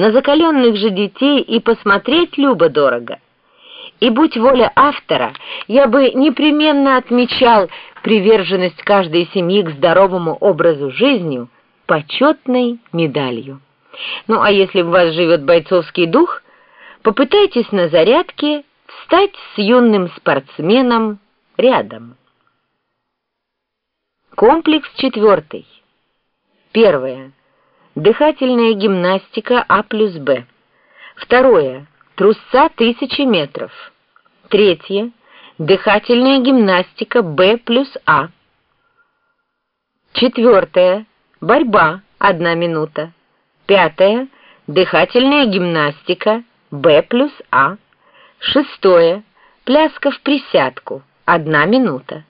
на закаленных же детей и посмотреть любо-дорого. И будь воля автора, я бы непременно отмечал приверженность каждой семьи к здоровому образу жизни почетной медалью. Ну а если в вас живет бойцовский дух, попытайтесь на зарядке встать с юным спортсменом рядом. Комплекс четвертый. Первое. Дыхательная гимнастика А плюс Б. Второе. Трусца тысячи метров. Третье. Дыхательная гимнастика Б плюс А. Четвертое. Борьба. Одна минута. Пятое. Дыхательная гимнастика Б плюс А. Шестое. Пляска в присядку. Одна минута.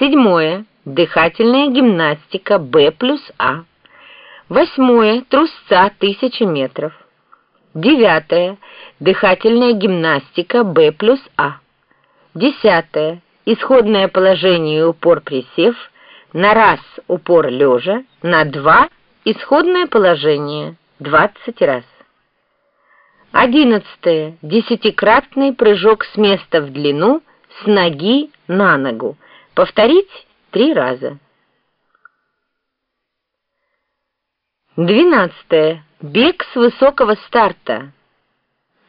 Седьмое. Дыхательная гимнастика Б плюс А. Восьмое. Трусца тысячи метров. Девятое. Дыхательная гимнастика Б плюс А. Десятое. Исходное положение упор присев. На раз упор лежа. На два исходное положение. Двадцать раз. Одиннадцатое. Десятикратный прыжок с места в длину с ноги на ногу. Повторить три раза. Двенадцатое. Бег с высокого старта.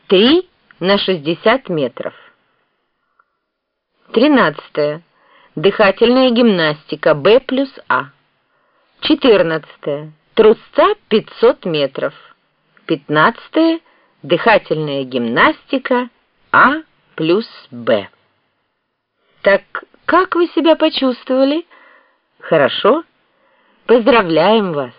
Три на шестьдесят метров. Тринадцатое. Дыхательная гимнастика Б плюс А. Четырнадцатое. Трусца пятьсот метров. Пятнадцатое. Дыхательная гимнастика А плюс Б. Так как вы себя почувствовали? Хорошо? Поздравляем вас!